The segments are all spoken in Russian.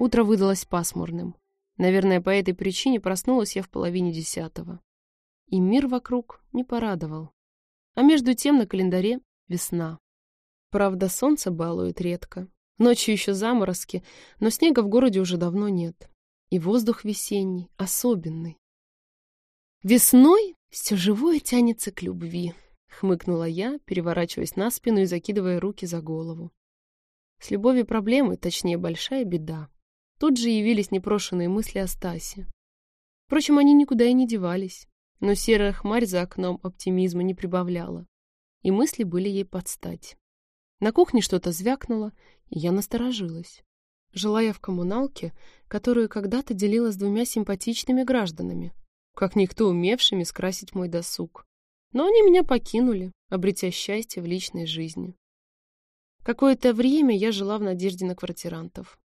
Утро выдалось пасмурным. Наверное, по этой причине проснулась я в половине десятого. И мир вокруг не порадовал. А между тем на календаре весна. Правда, солнце балует редко. Ночью еще заморозки, но снега в городе уже давно нет. И воздух весенний, особенный. Весной все живое тянется к любви, хмыкнула я, переворачиваясь на спину и закидывая руки за голову. С любовью проблемы, точнее, большая беда. Тут же явились непрошенные мысли о Стасе. Впрочем, они никуда и не девались, но серая хмарь за окном оптимизма не прибавляла, и мысли были ей подстать. На кухне что-то звякнуло, и я насторожилась. Жила я в коммуналке, которую когда-то делила с двумя симпатичными гражданами, как никто умевшими скрасить мой досуг. Но они меня покинули, обретя счастье в личной жизни. Какое-то время я жила в надежде на квартирантов.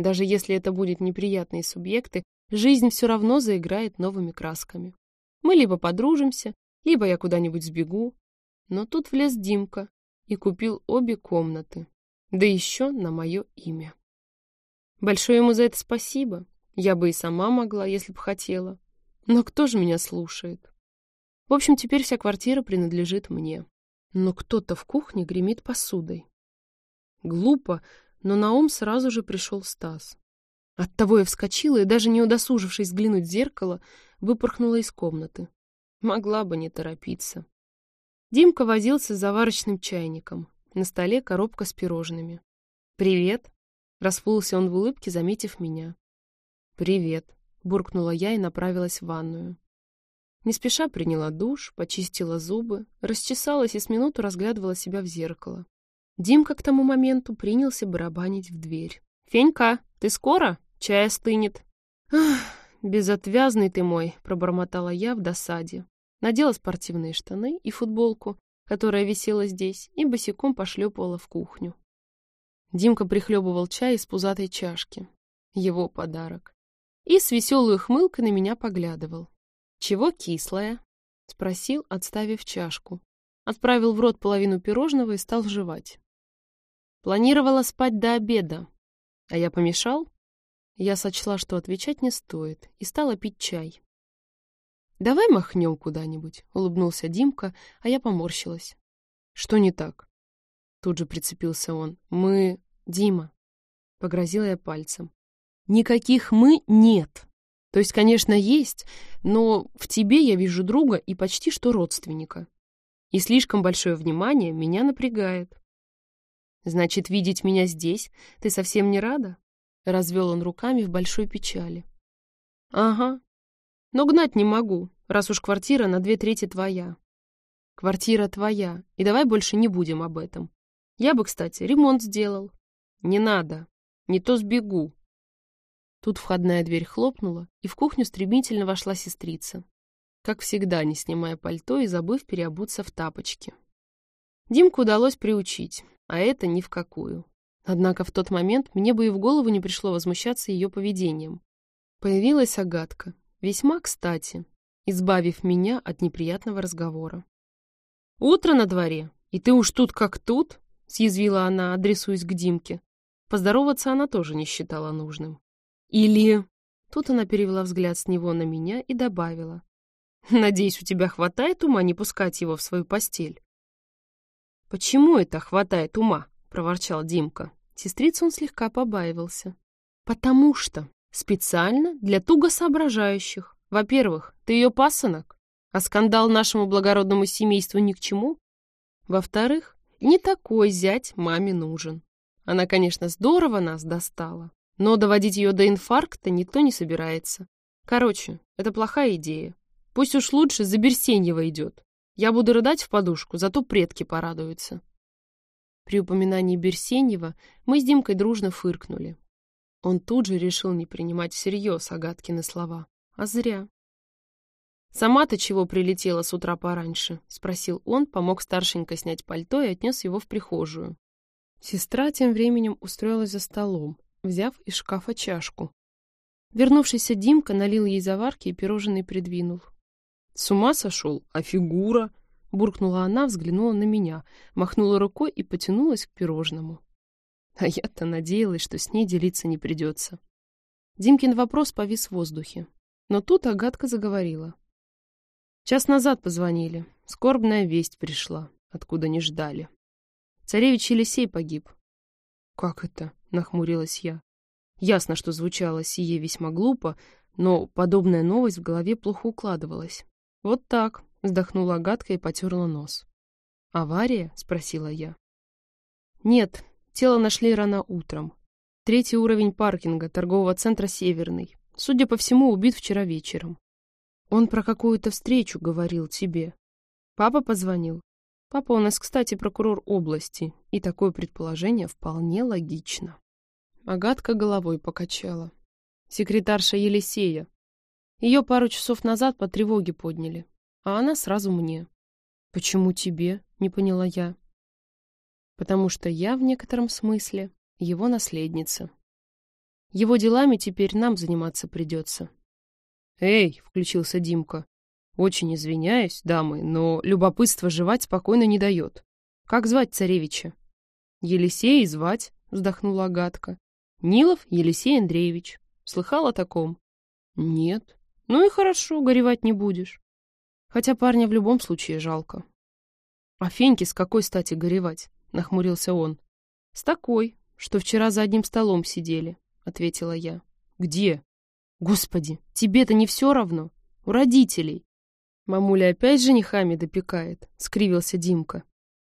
Даже если это будут неприятные субъекты, жизнь все равно заиграет новыми красками. Мы либо подружимся, либо я куда-нибудь сбегу. Но тут влез Димка и купил обе комнаты, да еще на мое имя. Большое ему за это спасибо. Я бы и сама могла, если бы хотела. Но кто же меня слушает? В общем, теперь вся квартира принадлежит мне. Но кто-то в кухне гремит посудой. Глупо, но на ум сразу же пришел Стас. Оттого я вскочила и, даже не удосужившись взглянуть в зеркало, выпорхнула из комнаты. Могла бы не торопиться. Димка возился с заварочным чайником. На столе коробка с пирожными. «Привет!» — расплылся он в улыбке, заметив меня. «Привет!» — буркнула я и направилась в ванную. Не спеша приняла душ, почистила зубы, расчесалась и с минуту разглядывала себя в зеркало. Димка к тому моменту принялся барабанить в дверь. «Фенька, ты скоро? Чай остынет». «Ах, безотвязный ты мой», — пробормотала я в досаде. Надела спортивные штаны и футболку, которая висела здесь, и босиком пошлепывала в кухню. Димка прихлебывал чай из пузатой чашки. Его подарок. И с веселой ухмылкой на меня поглядывал. «Чего кислая?» — спросил, отставив чашку. Отправил в рот половину пирожного и стал жевать. Планировала спать до обеда. А я помешал? Я сочла, что отвечать не стоит, и стала пить чай. «Давай махнем куда-нибудь», — улыбнулся Димка, а я поморщилась. «Что не так?» Тут же прицепился он. «Мы... Дима», — погрозила я пальцем. «Никаких «мы» нет. То есть, конечно, есть, но в тебе я вижу друга и почти что родственника. И слишком большое внимание меня напрягает. Значит, видеть меня здесь ты совсем не рада? Развел он руками в большой печали. Ага. Но гнать не могу, раз уж квартира на две трети твоя. Квартира твоя, и давай больше не будем об этом. Я бы, кстати, ремонт сделал. Не надо, не то сбегу. Тут входная дверь хлопнула, и в кухню стремительно вошла сестрица. Как всегда, не снимая пальто и забыв переобуться в тапочки. Димку удалось приучить а это ни в какую. Однако в тот момент мне бы и в голову не пришло возмущаться ее поведением. Появилась Агатка, весьма кстати, избавив меня от неприятного разговора. «Утро на дворе, и ты уж тут как тут?» — съязвила она, адресуясь к Димке. Поздороваться она тоже не считала нужным. «Или...» Тут она перевела взгляд с него на меня и добавила. «Надеюсь, у тебя хватает ума не пускать его в свою постель?» «Почему это хватает ума?» — проворчал Димка. Сестрица он слегка побаивался. «Потому что специально для туго соображающих. Во-первых, ты ее пасынок, а скандал нашему благородному семейству ни к чему. Во-вторых, не такой зять маме нужен. Она, конечно, здорово нас достала, но доводить ее до инфаркта никто не собирается. Короче, это плохая идея. Пусть уж лучше за Берсеньева идет. Я буду рыдать в подушку, зато предки порадуются. При упоминании Берсенева мы с Димкой дружно фыркнули. Он тут же решил не принимать всерьез Агаткины слова. А зря. «Сама-то чего прилетела с утра пораньше?» — спросил он, помог старшенько снять пальто и отнес его в прихожую. Сестра тем временем устроилась за столом, взяв из шкафа чашку. Вернувшийся Димка налил ей заварки и пирожные придвинул. «С ума сошел? А фигура?» Буркнула она, взглянула на меня, махнула рукой и потянулась к пирожному. А я-то надеялась, что с ней делиться не придется. Димкин вопрос повис в воздухе. Но тут Агатка заговорила. Час назад позвонили. Скорбная весть пришла, откуда не ждали. Царевич Елисей погиб. «Как это?» — нахмурилась я. Ясно, что звучало сие весьма глупо, но подобная новость в голове плохо укладывалась. «Вот так», — вздохнула Агатка и потерла нос. «Авария?» — спросила я. «Нет, тело нашли рано утром. Третий уровень паркинга торгового центра «Северный». Судя по всему, убит вчера вечером. Он про какую-то встречу говорил тебе. Папа позвонил. Папа у нас, кстати, прокурор области, и такое предположение вполне логично. Агатка головой покачала. Секретарша Елисея. Ее пару часов назад по тревоге подняли, а она сразу мне. «Почему тебе?» — не поняла я. «Потому что я, в некотором смысле, его наследница. Его делами теперь нам заниматься придется». «Эй!» — включился Димка. «Очень извиняюсь, дамы, но любопытство жевать спокойно не дает. Как звать царевича?» «Елисей звать», — вздохнула Агатка. «Нилов Елисей Андреевич. Слыхал о таком?» «Нет». «Ну и хорошо, горевать не будешь. Хотя парня в любом случае жалко». «А Феньке с какой стати горевать?» — нахмурился он. «С такой, что вчера за одним столом сидели», — ответила я. «Где?» «Господи, тебе-то не все равно? У родителей». «Мамуля опять женихами допекает», — скривился Димка.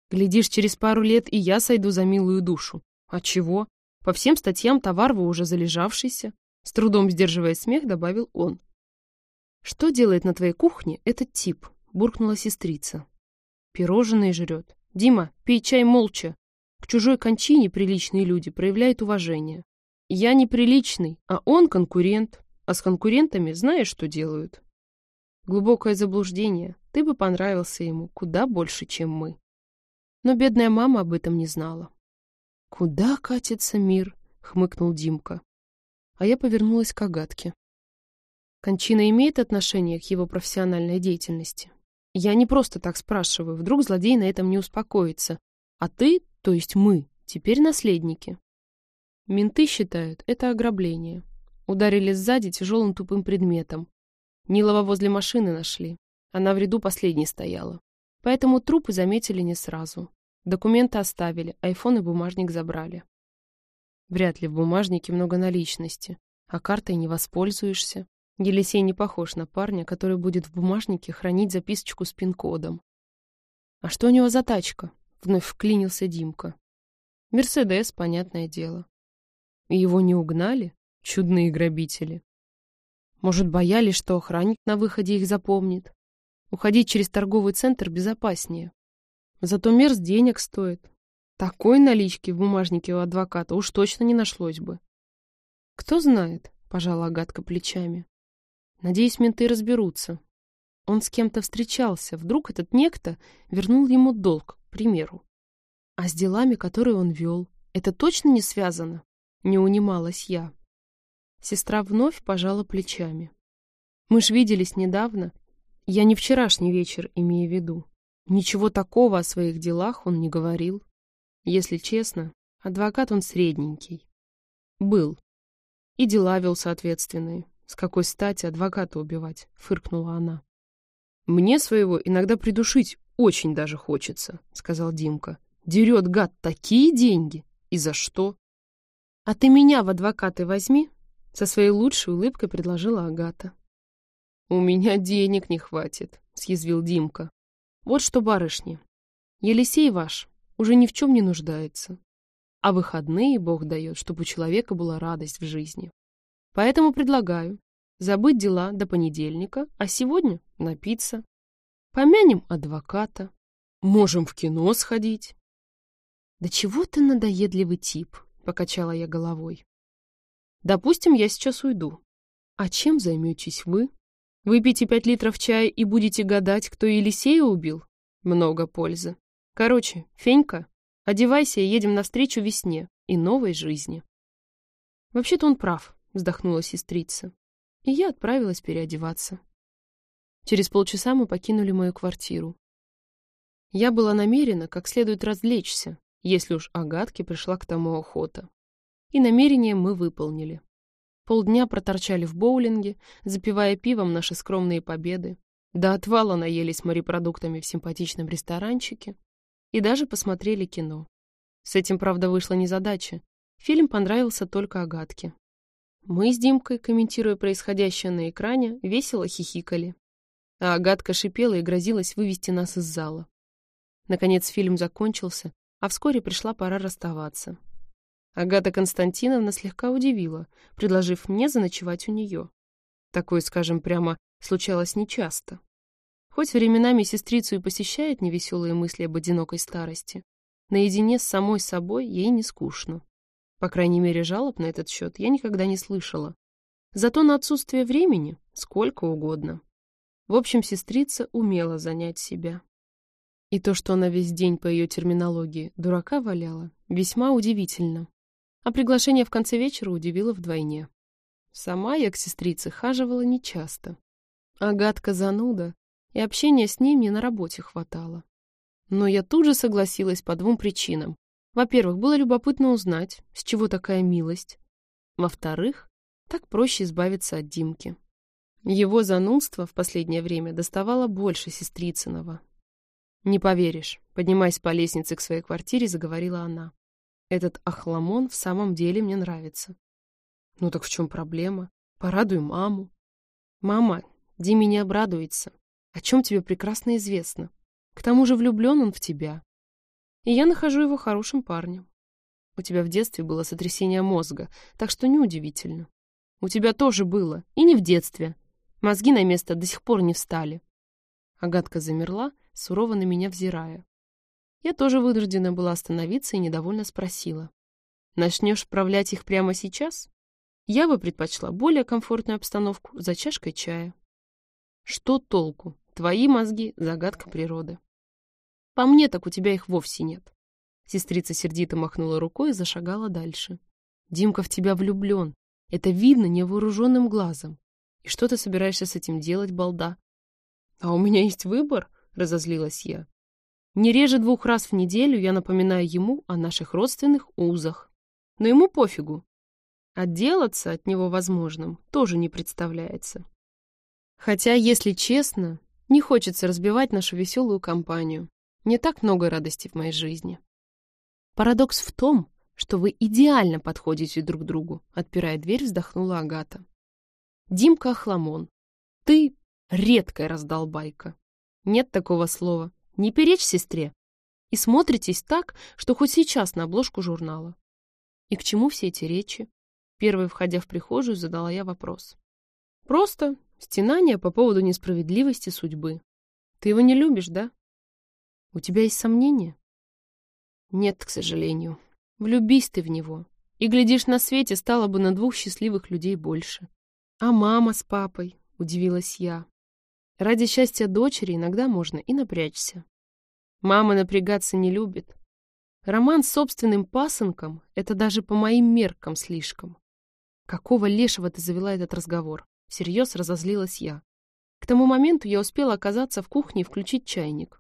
«Глядишь, через пару лет и я сойду за милую душу. А чего? По всем статьям товар вы уже залежавшийся. С трудом сдерживая смех, добавил он. «Что делает на твоей кухне этот тип?» — буркнула сестрица. «Пирожные жрет. Дима, пей чай молча. К чужой кончине приличные люди проявляют уважение. Я неприличный, а он конкурент. А с конкурентами знаешь, что делают?» Глубокое заблуждение. Ты бы понравился ему куда больше, чем мы. Но бедная мама об этом не знала. «Куда катится мир?» — хмыкнул Димка. А я повернулась к Агатке. Кончина имеет отношение к его профессиональной деятельности? Я не просто так спрашиваю, вдруг злодей на этом не успокоится. А ты, то есть мы, теперь наследники. Менты считают, это ограбление. Ударили сзади тяжелым тупым предметом. Нилова возле машины нашли. Она в ряду последней стояла. Поэтому трупы заметили не сразу. Документы оставили, айфон и бумажник забрали. Вряд ли в бумажнике много наличности, а картой не воспользуешься. Елисей не похож на парня, который будет в бумажнике хранить записочку с пин-кодом. «А что у него за тачка?» — вновь вклинился Димка. «Мерседес, понятное дело». И его не угнали? Чудные грабители. Может, боялись, что охранник на выходе их запомнит? Уходить через торговый центр безопаснее. Зато мерз денег стоит. Такой налички в бумажнике у адвоката уж точно не нашлось бы. Кто знает, пожала Агатка плечами. Надеюсь, менты разберутся. Он с кем-то встречался, вдруг этот некто вернул ему долг, к примеру. А с делами, которые он вел, это точно не связано? Не унималась я. Сестра вновь пожала плечами. Мы ж виделись недавно. Я не вчерашний вечер имею в виду. Ничего такого о своих делах он не говорил. Если честно, адвокат он средненький. Был. И дела вел соответственные. С какой стати адвоката убивать? Фыркнула она. Мне своего иногда придушить очень даже хочется, сказал Димка. Дерет гад такие деньги. И за что? А ты меня в адвокаты возьми, со своей лучшей улыбкой предложила Агата. У меня денег не хватит, съязвил Димка. Вот что, барышни, Елисей ваш уже ни в чем не нуждается. А выходные Бог дает, чтобы у человека была радость в жизни. Поэтому предлагаю забыть дела до понедельника, а сегодня напиться. Помянем адвоката. Можем в кино сходить. Да чего ты надоедливый тип, покачала я головой. Допустим, я сейчас уйду. А чем займетесь вы? Выпейте пять литров чая и будете гадать, кто Елисея убил? Много пользы. Короче, Фенька, одевайся и едем навстречу весне и новой жизни. Вообще-то он прав, вздохнула сестрица. И я отправилась переодеваться. Через полчаса мы покинули мою квартиру. Я была намерена как следует развлечься, если уж Агатке пришла к тому охота. И намерение мы выполнили. Полдня проторчали в боулинге, запивая пивом наши скромные победы. До отвала наелись морепродуктами в симпатичном ресторанчике и даже посмотрели кино. С этим, правда, вышла незадача. Фильм понравился только Агатке. Мы с Димкой, комментируя происходящее на экране, весело хихикали. А Агатка шипела и грозилась вывести нас из зала. Наконец фильм закончился, а вскоре пришла пора расставаться. Агата Константиновна слегка удивила, предложив мне заночевать у нее. Такое, скажем прямо, случалось нечасто. Хоть временами сестрицу и посещает невеселые мысли об одинокой старости, наедине с самой собой ей не скучно. По крайней мере, жалоб на этот счет я никогда не слышала. Зато на отсутствие времени сколько угодно. В общем, сестрица умела занять себя. И то, что она весь день по ее терминологии дурака валяла, весьма удивительно. А приглашение в конце вечера удивило вдвойне. Сама я к сестрице хаживала нечасто. Агатка зануда, и общения с ней мне на работе хватало. Но я тут же согласилась по двум причинам. Во-первых, было любопытно узнать, с чего такая милость. Во-вторых, так проще избавиться от Димки. Его занудство в последнее время доставало больше сестрицыного. «Не поверишь», — поднимаясь по лестнице к своей квартире, заговорила она. «Этот охламон в самом деле мне нравится». «Ну так в чем проблема? Порадуй маму». «Мама, Диме не обрадуется. О чем тебе прекрасно известно. К тому же влюблен он в тебя. И я нахожу его хорошим парнем. У тебя в детстве было сотрясение мозга, так что неудивительно. У тебя тоже было, и не в детстве. Мозги на место до сих пор не встали. Агатка замерла, сурово на меня взирая. Я тоже вынуждена была остановиться и недовольно спросила. «Начнешь вправлять их прямо сейчас?» Я бы предпочла более комфортную обстановку за чашкой чая. Что толку? Твои мозги — загадка природы. По мне так у тебя их вовсе нет. Сестрица сердито махнула рукой и зашагала дальше. Димка в тебя влюблен. Это видно невооруженным глазом. И что ты собираешься с этим делать, балда? А у меня есть выбор, разозлилась я. Не реже двух раз в неделю я напоминаю ему о наших родственных узах. Но ему пофигу. Отделаться от него возможным тоже не представляется. Хотя, если честно, не хочется разбивать нашу веселую компанию. Не так много радости в моей жизни. Парадокс в том, что вы идеально подходите друг другу, отпирая дверь, вздохнула Агата. Димка Охламон, ты редкая раздолбайка. Нет такого слова. Не перечь сестре. И смотритесь так, что хоть сейчас на обложку журнала. И к чему все эти речи? Первой, входя в прихожую, задала я вопрос. Просто стенание по поводу несправедливости судьбы. Ты его не любишь, да? У тебя есть сомнения? Нет, к сожалению. Влюбись ты в него. И, глядишь, на свете стало бы на двух счастливых людей больше. А мама с папой, удивилась я. Ради счастья дочери иногда можно и напрячься. Мама напрягаться не любит. Роман с собственным пасынком — это даже по моим меркам слишком. Какого лешего ты завела этот разговор? Всерьез разозлилась я. К тому моменту я успела оказаться в кухне и включить чайник.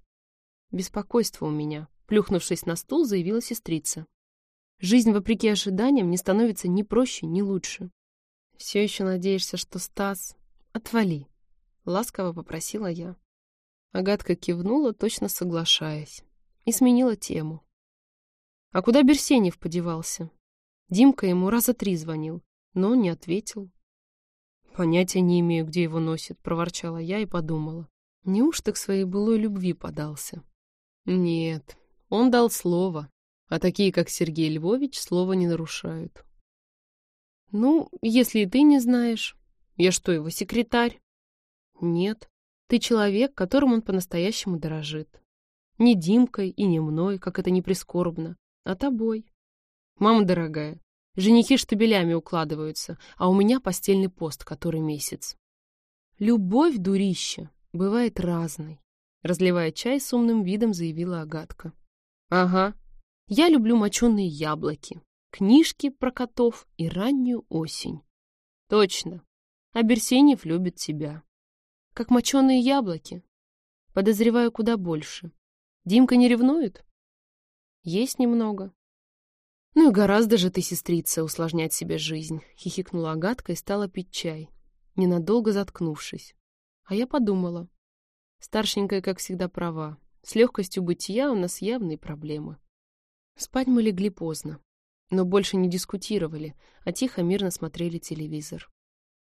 Беспокойство у меня. Плюхнувшись на стул, заявила сестрица. Жизнь, вопреки ожиданиям, не становится ни проще, ни лучше. Все еще надеешься, что Стас... Отвали. Ласково попросила я. Агатка кивнула, точно соглашаясь, и сменила тему. А куда Берсенев подевался? Димка ему раза три звонил, но не ответил. Понятия не имею, где его носит, проворчала я и подумала. Неужто к своей былой любви подался? Нет, он дал слово, а такие, как Сергей Львович, слово не нарушают. Ну, если и ты не знаешь. Я что, его секретарь? Нет, ты человек, которым он по-настоящему дорожит. Не Димкой и не мной, как это не прискорбно, а тобой. Мама дорогая, женихи штабелями укладываются, а у меня постельный пост который месяц. Любовь, дурище, бывает разной. Разливая чай с умным видом, заявила Агатка. Ага, я люблю моченые яблоки, книжки про котов и раннюю осень. Точно, а Берсенев любит тебя. Как моченые яблоки. Подозреваю куда больше. Димка не ревнует? Есть немного. «Ну и гораздо же ты, сестрица, усложнять себе жизнь», — хихикнула Агатка и стала пить чай, ненадолго заткнувшись. А я подумала. Старшенькая, как всегда, права. С легкостью бытия у нас явные проблемы. Спать мы легли поздно, но больше не дискутировали, а тихо, мирно смотрели телевизор.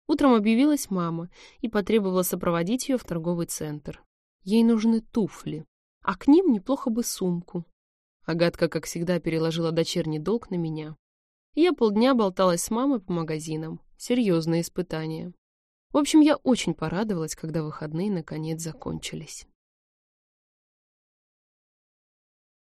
Утром объявилась мама и потребовала сопроводить ее в торговый центр. Ей нужны туфли, а к ним неплохо бы сумку. Агатка, как всегда, переложила дочерний долг на меня. Я полдня болталась с мамой по магазинам. Серьезное испытание. В общем, я очень порадовалась, когда выходные наконец закончились.